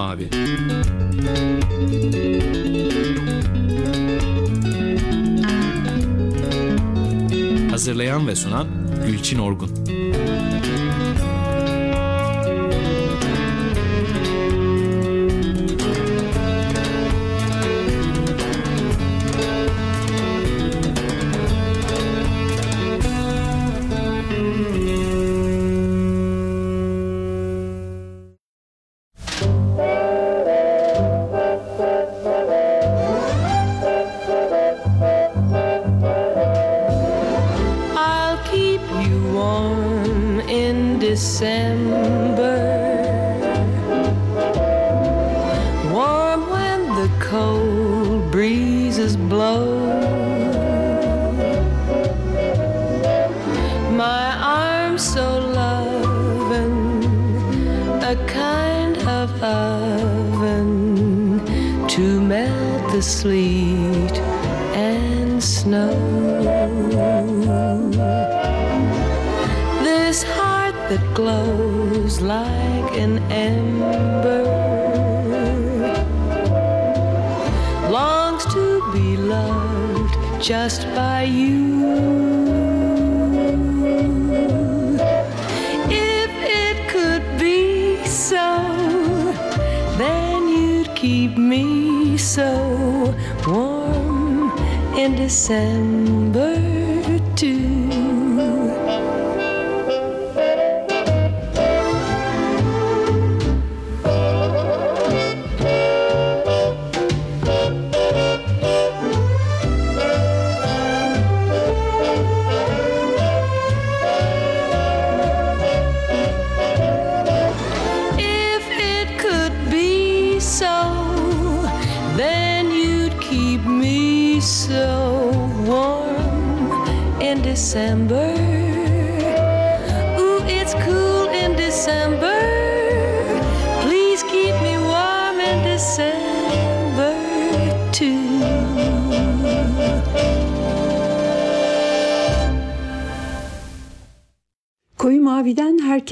mavi. Hazırlayan ve sunan Gülçin Orgun.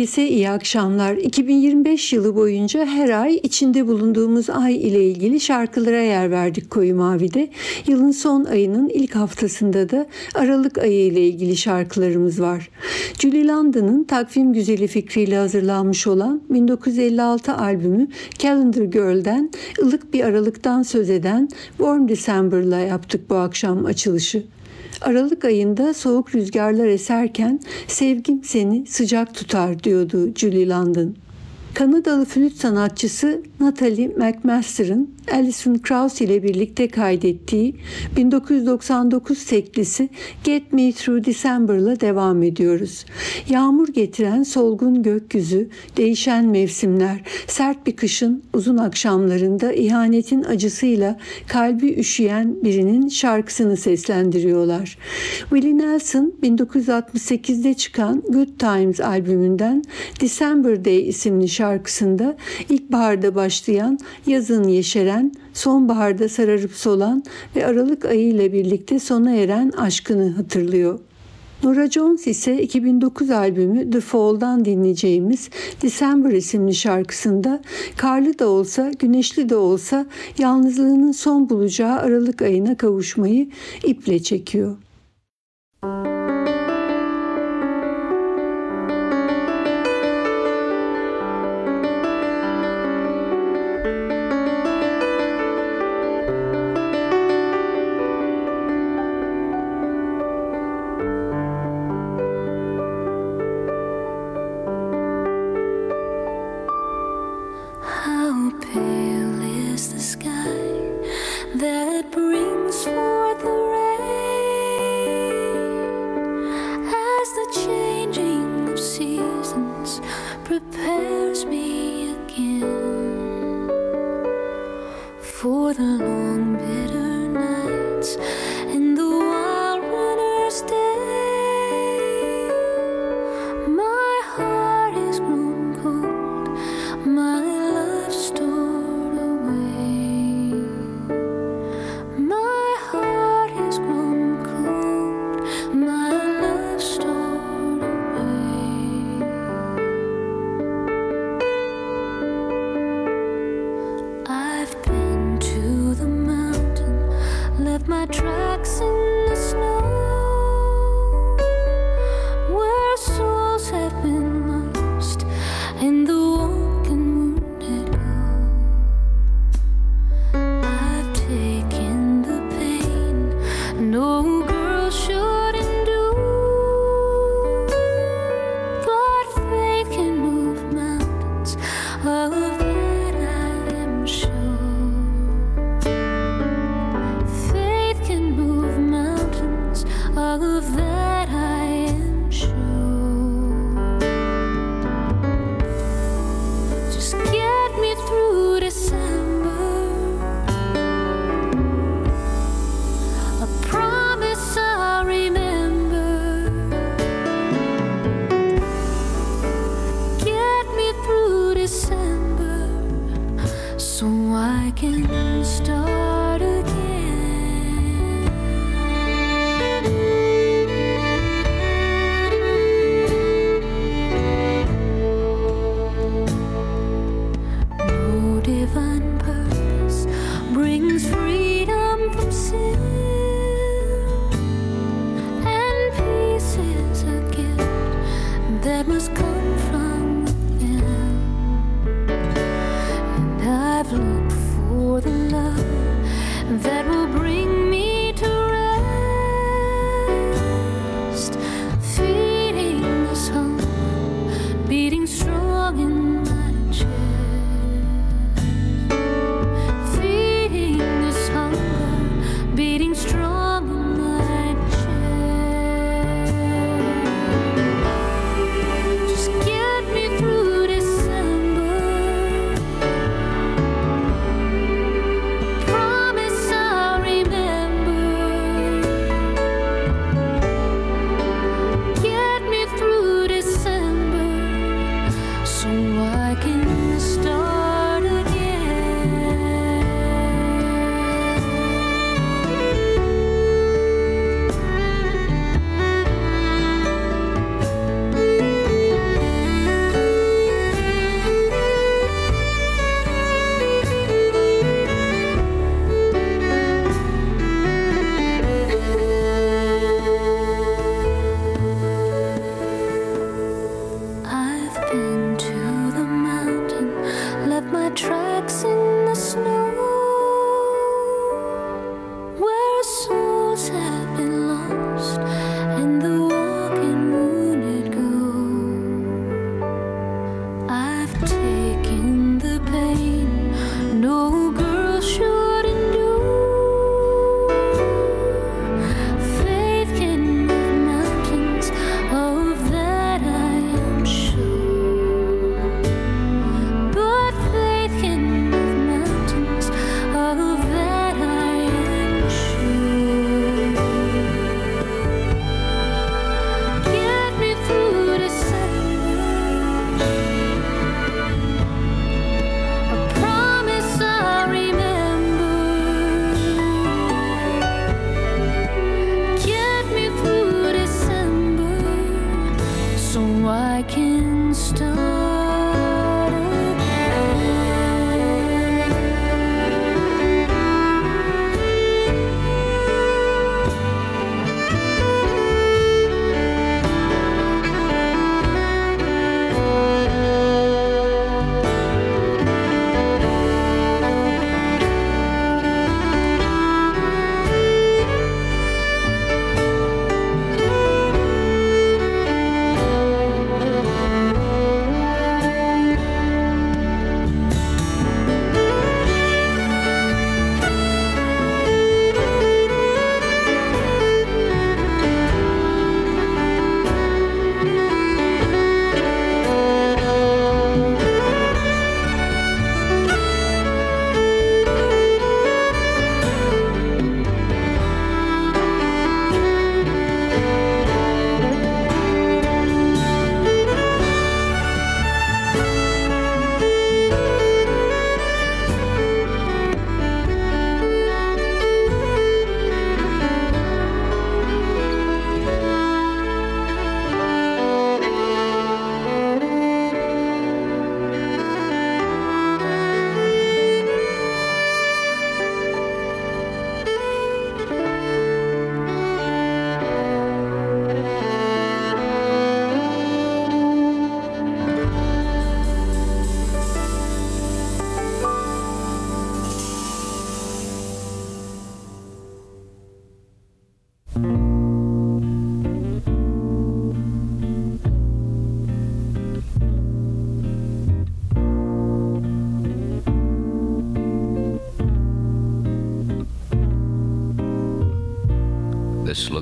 Herkese iyi akşamlar. 2025 yılı boyunca her ay içinde bulunduğumuz ay ile ilgili şarkılara yer verdik Koyu Mavi'de. Yılın son ayının ilk haftasında da Aralık ayı ile ilgili şarkılarımız var. Julie London'ın takvim güzeli fikriyle hazırlanmış olan 1956 albümü Calendar Girl'den ılık bir aralıktan söz eden Warm December'la yaptık bu akşam açılışı. Aralık ayında soğuk rüzgarlar eserken sevgim seni sıcak tutar diyordu Julie London. Kanadalı flüt sanatçısı Natalie McMaster'ın Alison Krauss ile birlikte kaydettiği 1999 teklisi Get Me Through December'la devam ediyoruz. Yağmur getiren solgun gökyüzü, değişen mevsimler, sert bir kışın uzun akşamlarında ihanetin acısıyla kalbi üşüyen birinin şarkısını seslendiriyorlar. Willie Nelson 1968'de çıkan Good Times albümünden December Day isimli şarkısında ilkbaharda başlayan, yazın yeşeren, sonbaharda sararıp solan ve Aralık ayı ile birlikte sona eren aşkını hatırlıyor. Nora Jones ise 2009 albümü The Fall'dan dinleyeceğimiz December isimli şarkısında karlı da olsa güneşli de olsa yalnızlığının son bulacağı Aralık ayına kavuşmayı iple çekiyor.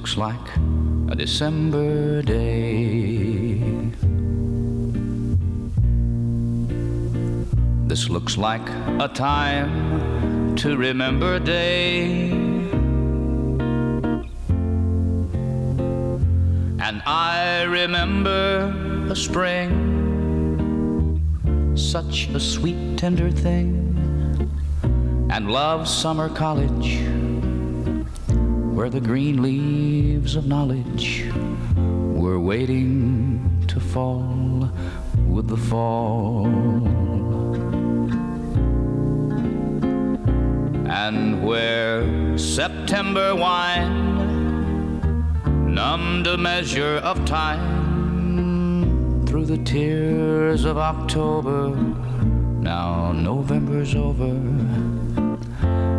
Looks like a December day. This looks like a time to remember day. And I remember a spring, such a sweet, tender thing, and love summer college where the green leaves of knowledge were waiting to fall with the fall. And where September wine numbed a measure of time through the tears of October, now November's over,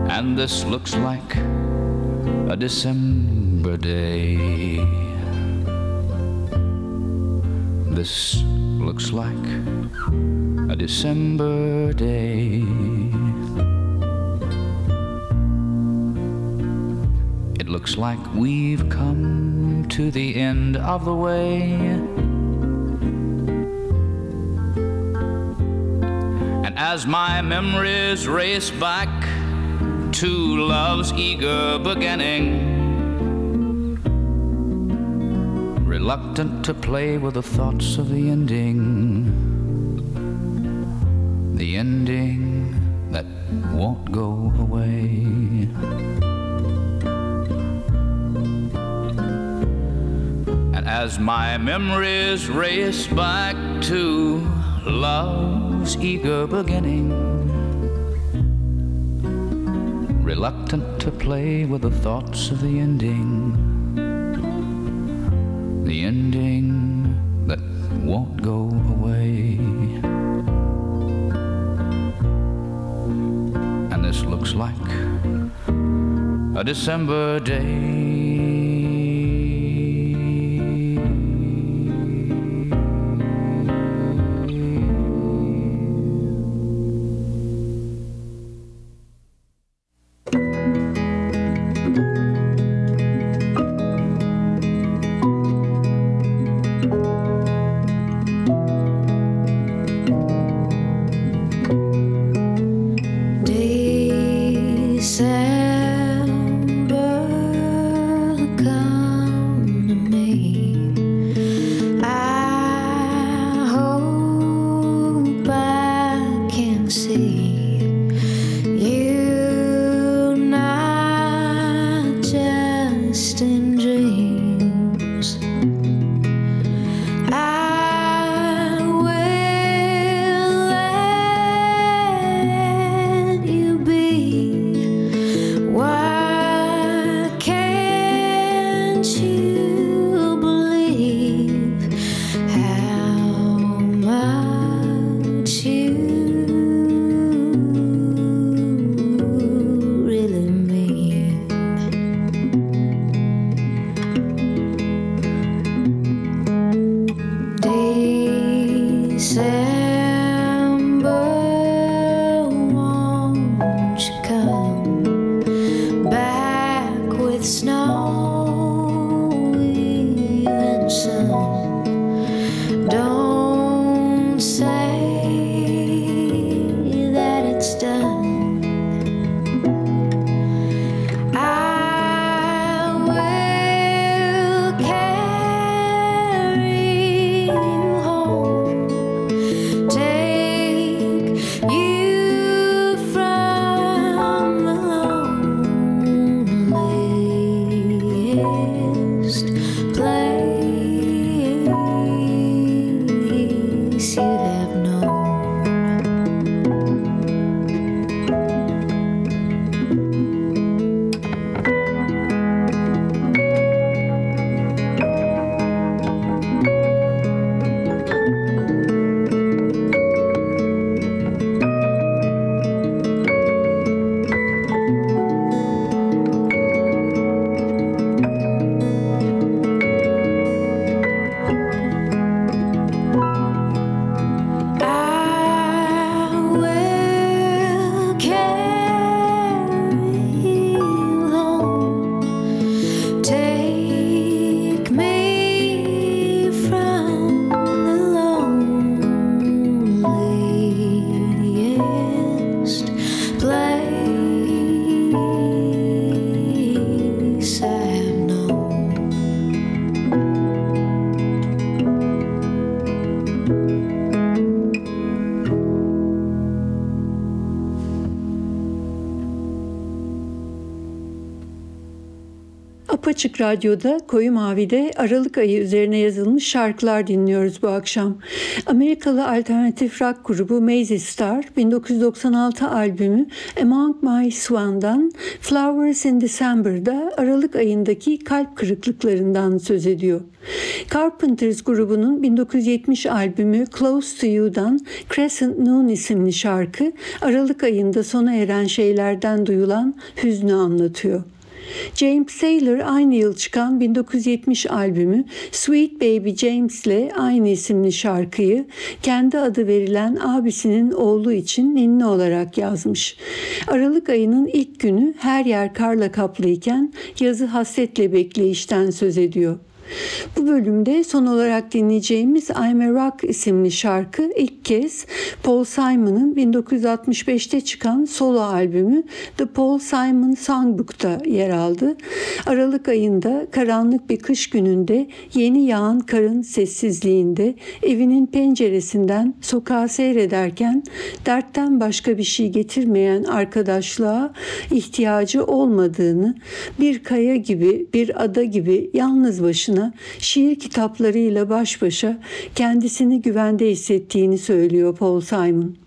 and this looks like a December day. This looks like a December day. It looks like we've come to the end of the way. And as my memories race back to love's eager beginning. Reluctant to play with the thoughts of the ending. The ending that won't go away. And as my memories race back to love's eager beginning to play with the thoughts of the ending. The ending that won't go away. And this looks like a December day. Radyo'da Koyu Mavi'de Aralık ayı üzerine yazılmış şarkılar dinliyoruz bu akşam. Amerikalı alternatif rock grubu Mazy Star 1996 albümü Among My Swan'dan Flowers in December'da Aralık ayındaki kalp kırıklıklarından söz ediyor. Carpenters grubunun 1970 albümü Close to You'dan Crescent Noon isimli şarkı Aralık ayında sona eren şeylerden duyulan hüznü anlatıyor. James Taylor aynı yıl çıkan 1970 albümü Sweet Baby James ile aynı isimli şarkıyı kendi adı verilen abisinin oğlu için ninni olarak yazmış. Aralık ayının ilk günü her yer karla kaplıyken yazı hasretle bekleyişten söz ediyor. Bu bölümde son olarak dinleyeceğimiz I'm a Rock isimli şarkı ilk kez Paul Simon'ın 1965'te çıkan solo albümü The Paul Simon Songbook'ta yer aldı. Aralık ayında karanlık bir kış gününde yeni yağan karın sessizliğinde evinin penceresinden sokağa seyrederken dertten başka bir şey getirmeyen arkadaşlığa ihtiyacı olmadığını bir kaya gibi bir ada gibi yalnız başına başına şiir kitaplarıyla baş başa kendisini güvende hissettiğini söylüyor Paul Simon.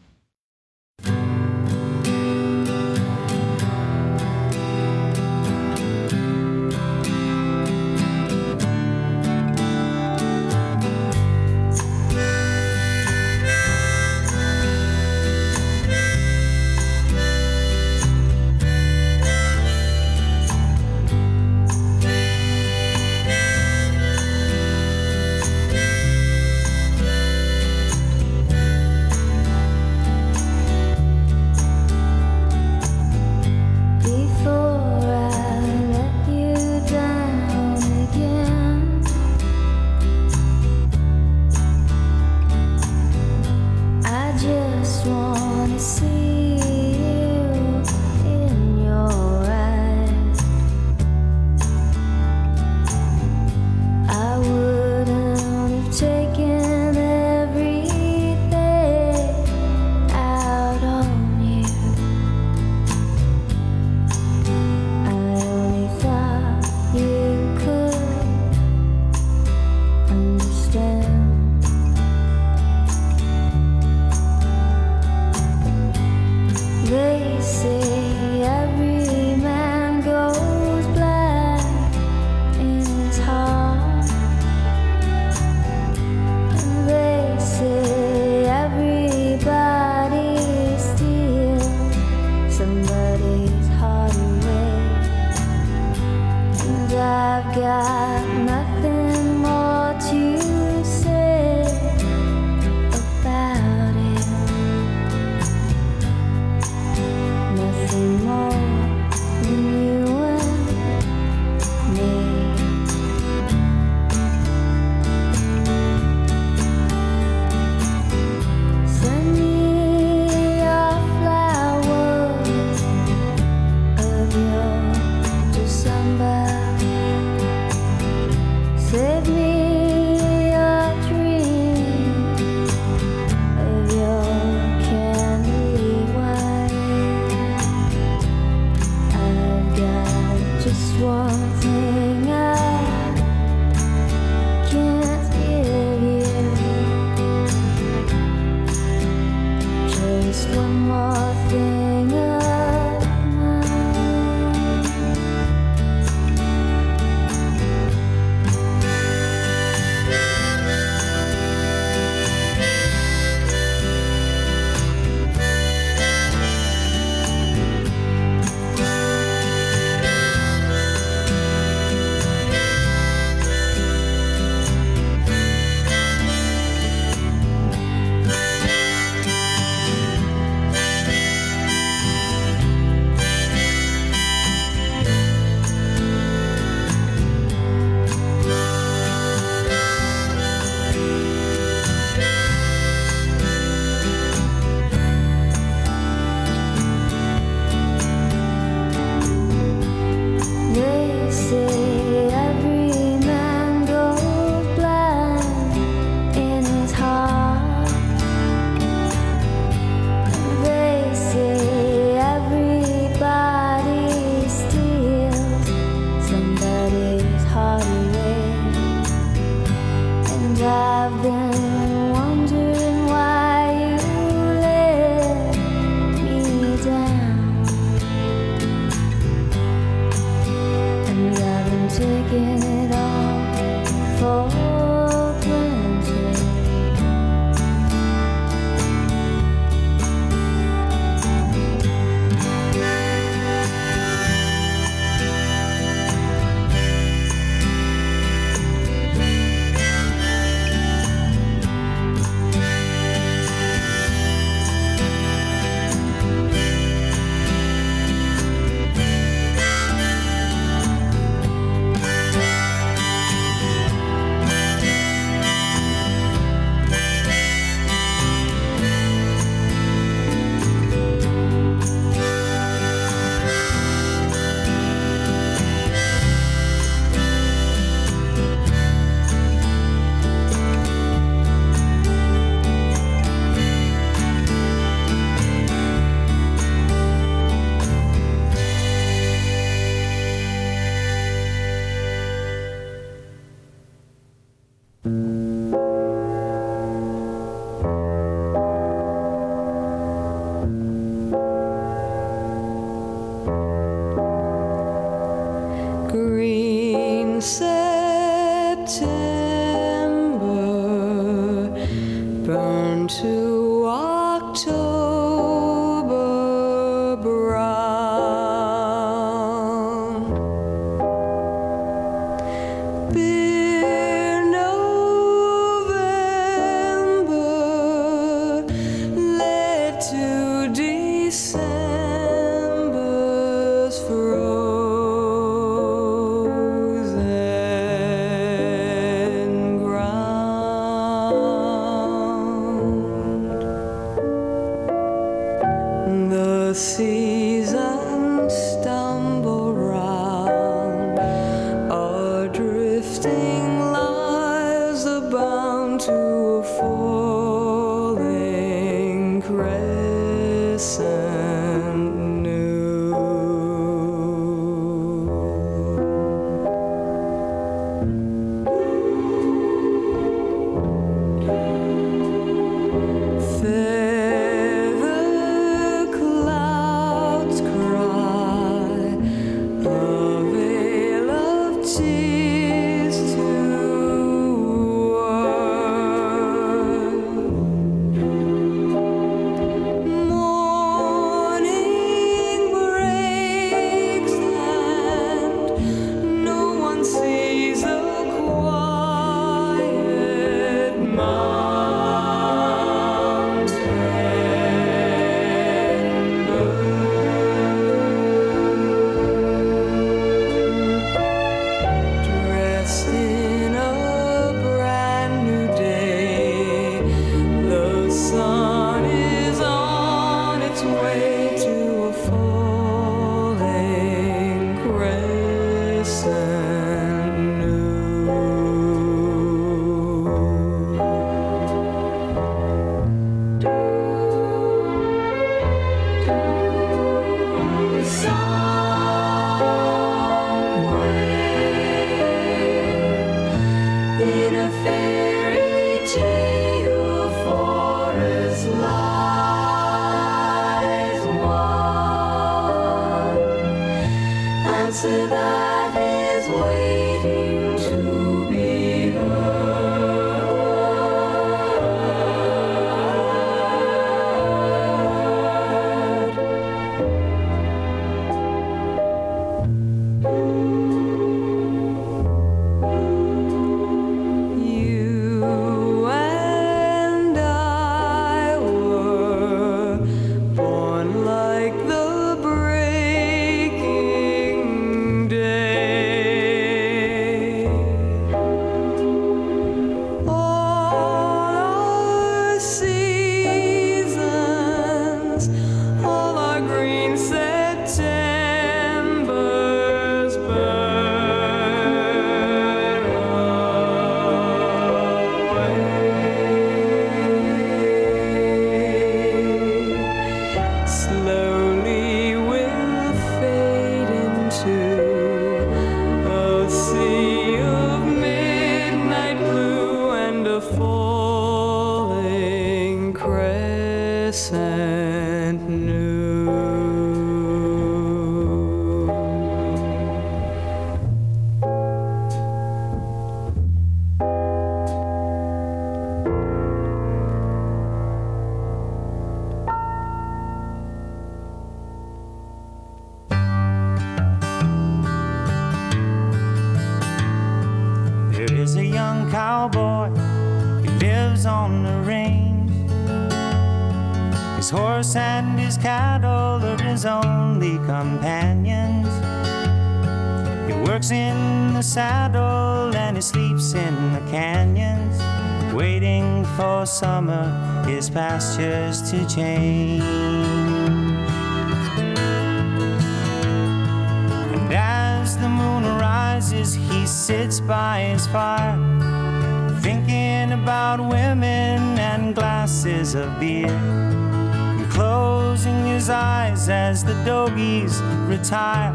Thinking about women and glasses of beer. And closing his eyes as the doggies retire,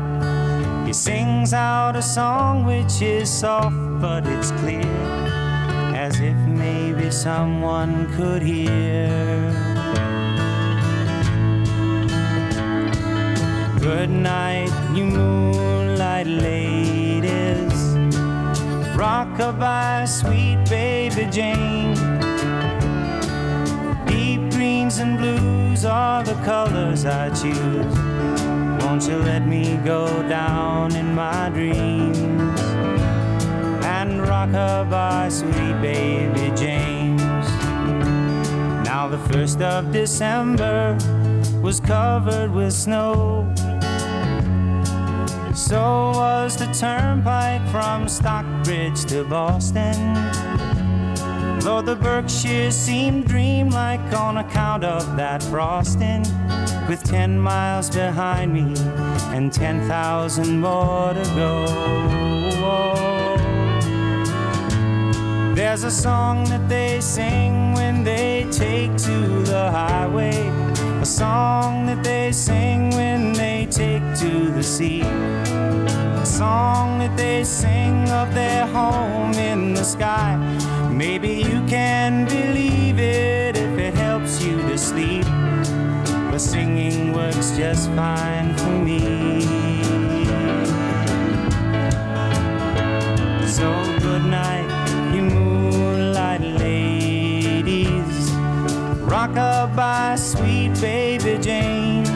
he sings out a song which is soft but it's clear, as if maybe someone could hear. Good night, you moonlight ladies. Rockabye, sweet baby James. Deep greens and blues are the colors I choose. Won't you let me go down in my dreams? And rockabye, sweet baby James. Now the first of December was covered with snow. So was the turnpike from Stockbridge to Boston. Though the Berkshires seemed dreamlike on account of that frosting, with ten miles behind me and ten thousand more to go. There's a song that they sing when they take to the highway. A song that they sing when they take to the sea. A song that they sing of their home in the sky. Maybe you can believe it if it helps you to sleep. But singing works just fine for me. So Rockabye, sweet baby James.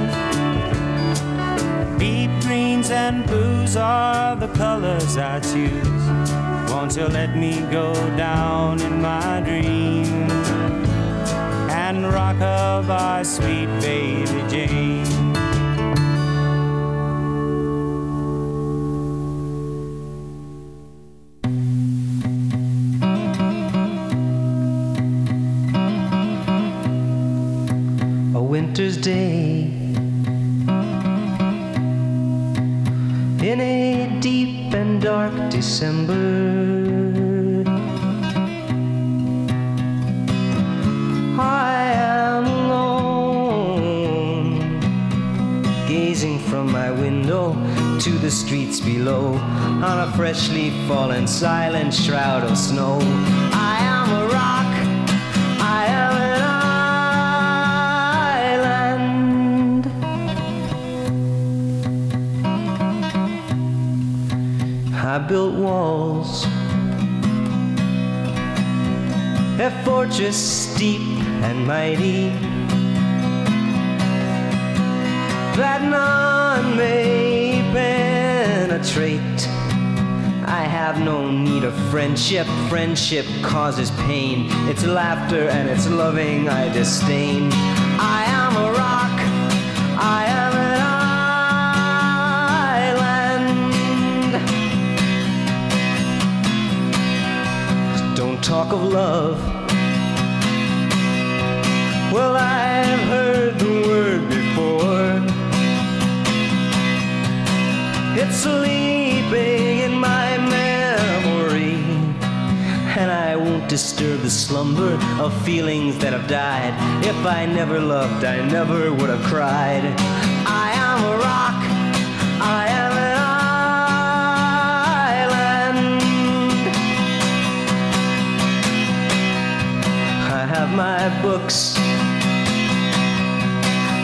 Deep greens and blues are the colors I choose. Won't you let me go down in my dreams and rock rockabye, sweet baby James? Winter's day in a deep and dark December. I am alone, gazing from my window to the streets below on a freshly fallen silent shroud of snow. Built walls, a fortress steep and mighty, that none may penetrate. I have no need of friendship. Friendship causes pain. It's laughter and it's loving I disdain. Talk of love. Well, I've heard the word before. It's sleeping in my memory. And I won't disturb the slumber of feelings that have died. If I never loved, I never would have cried. I am a rock. My books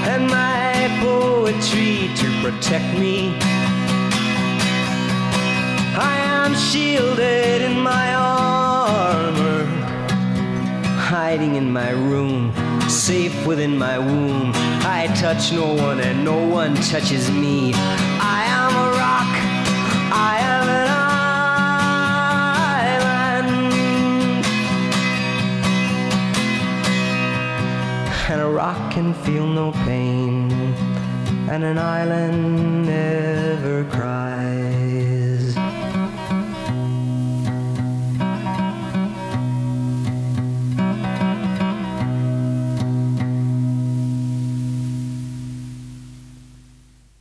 and my poetry to protect me. I am shielded in my armor, hiding in my room, safe within my womb. I touch no one and no one touches me. I am a rock, I rock and feel no pain, and an island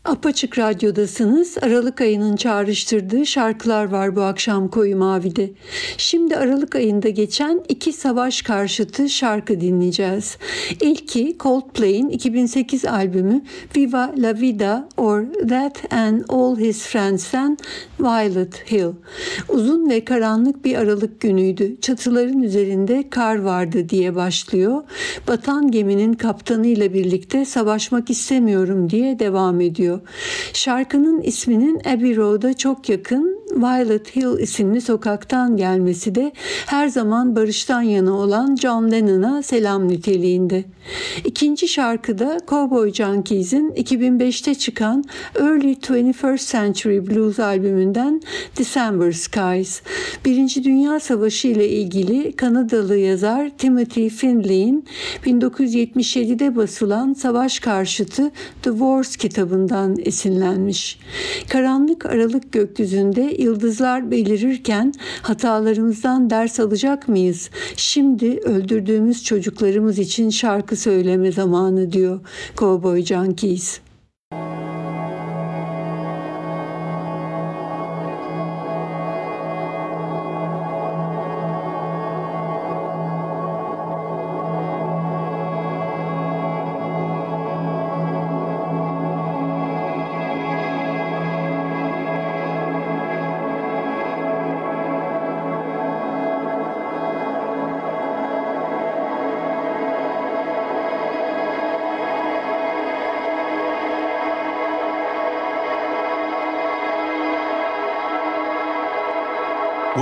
Apaçık Radyo'dasınız. Aralık ayının çağrıştırdığı şarkılar var bu akşam Koyu Mavi'de. Şimdi Aralık ayında geçen iki savaş karşıtı şarkı dinleyeceğiz. İlki Coldplay'in 2008 albümü Viva La Vida or That and All His Friends'ten Violet Hill. Uzun ve karanlık bir Aralık günüydü. Çatıların üzerinde kar vardı diye başlıyor. Batan geminin kaptanıyla birlikte savaşmak istemiyorum diye devam ediyor. Şarkının isminin Abbey Road'a çok yakın Violet Hill isimli sokaktan gelmesi de her zaman barıştan yana olan John Lennon'a selam niteliğinde. İkinci şarkıda Cowboy Junkies'in 2005'te çıkan Early 21st Century Blues albümünden December Skies. Birinci Dünya Savaşı ile ilgili Kanadalı yazar Timothy Findlay'in 1977'de basılan savaş karşıtı The Wars kitabından esinlenmiş. Karanlık aralık gökyüzünde yıldızlar belirirken hatalarımızdan ders alacak mıyız? Şimdi öldürdüğümüz çocuklarımız için şarkı söyleme zamanı diyor Cowboy Junkies.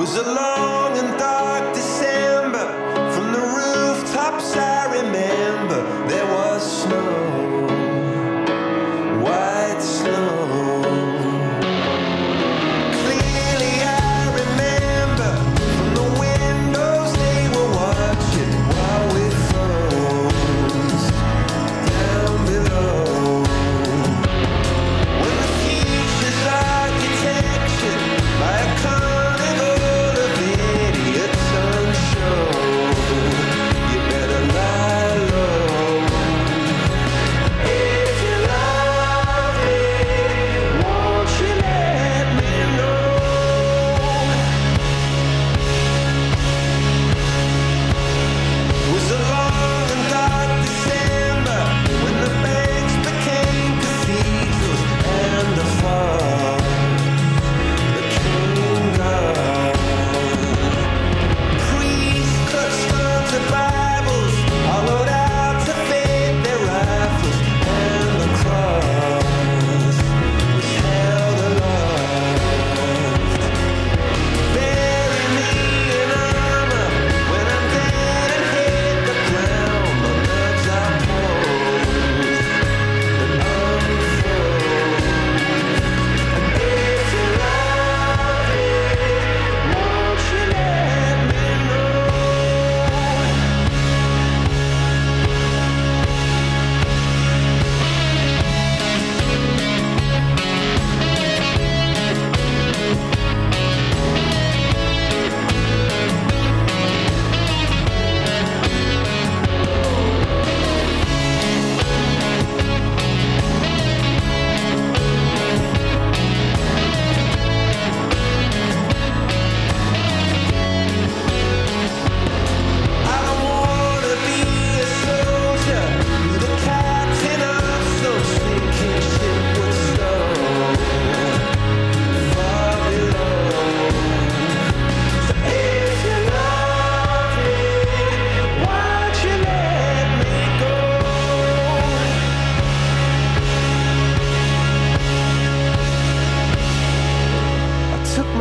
Was a long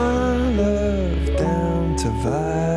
my love down to Vibe.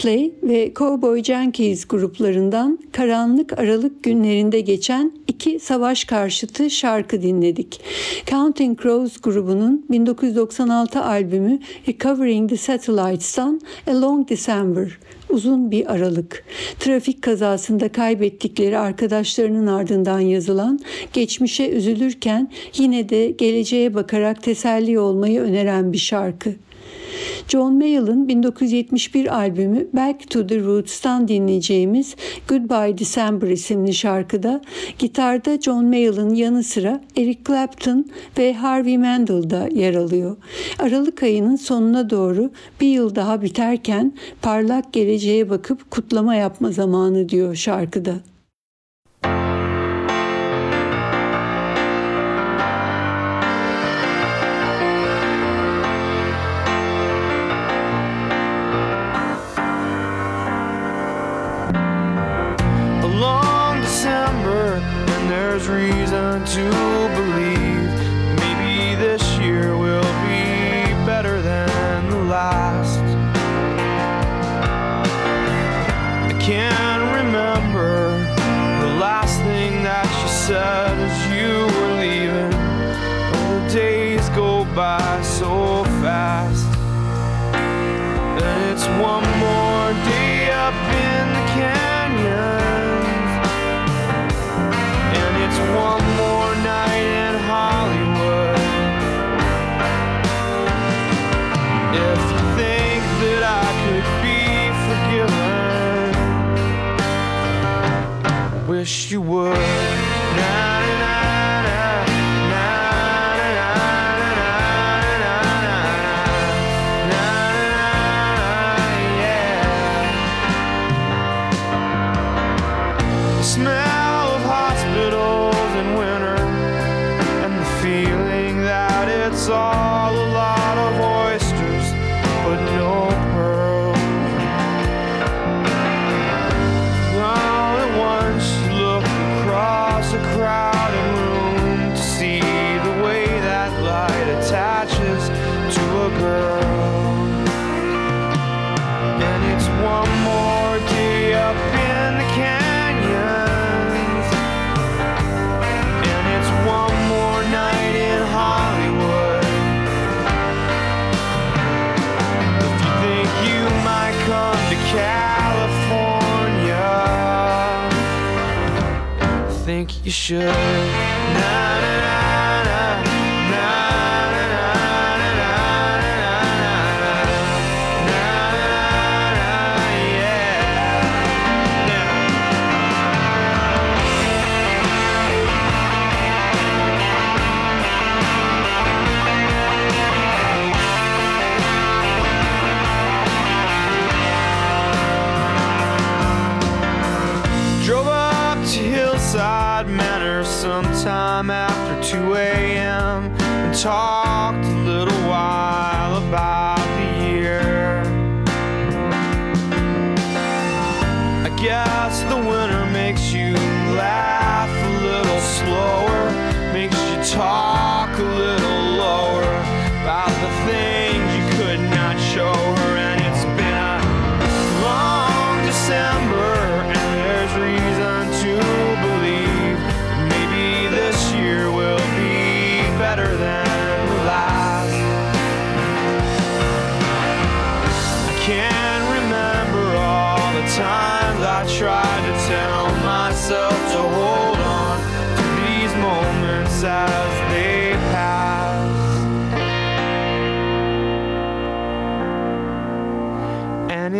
Coldplay ve Cowboy Junkies gruplarından karanlık aralık günlerinde geçen iki savaş karşıtı şarkı dinledik. Counting Crows grubunun 1996 albümü Recovering the Satellites'tan A Long December uzun bir aralık. Trafik kazasında kaybettikleri arkadaşlarının ardından yazılan, geçmişe üzülürken yine de geleceğe bakarak teselli olmayı öneren bir şarkı. John Mayall'ın 1971 albümü Back to the Roots'tan dinleyeceğimiz Goodbye December isimli şarkıda gitarda John Mayall'ın yanı sıra Eric Clapton ve Harvey Mandel da yer alıyor. Aralık ayının sonuna doğru bir yıl daha biterken parlak geleceğe bakıp kutlama yapma zamanı diyor şarkıda. To believe maybe this year will be better than the last. I can't remember the last thing that you said as you were leaving. Oh, the days go by so fast. And it's one more day up in the it's one more If you think that I could be forgiven, wish you would. You should. Sometime after 2 a.m. and talked a little while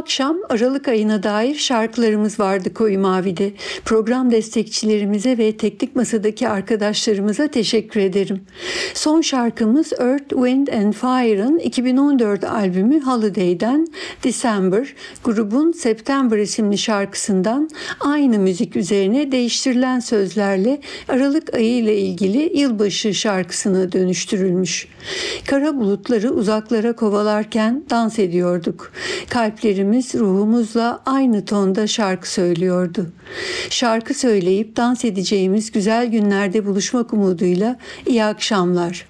akşam Aralık ayına dair şarkılarımız vardı Koyu Mavi'de. Program destekçilerimize ve teknik masadaki arkadaşlarımıza teşekkür ederim. Son şarkımız Earth, Wind and Fire'ın 2014 albümü Holiday'den December, grubun September isimli şarkısından aynı müzik üzerine değiştirilen sözlerle Aralık ayı ile ilgili yılbaşı şarkısına dönüştürülmüş. Kara bulutları uzaklara kovalarken dans ediyorduk. Kalplerimiz ruhumuzla aynı tonda şarkı söylüyordu. Şarkı söyleyip dans edeceğimiz güzel günlerde buluşmak umuduyla iyi akşamlar.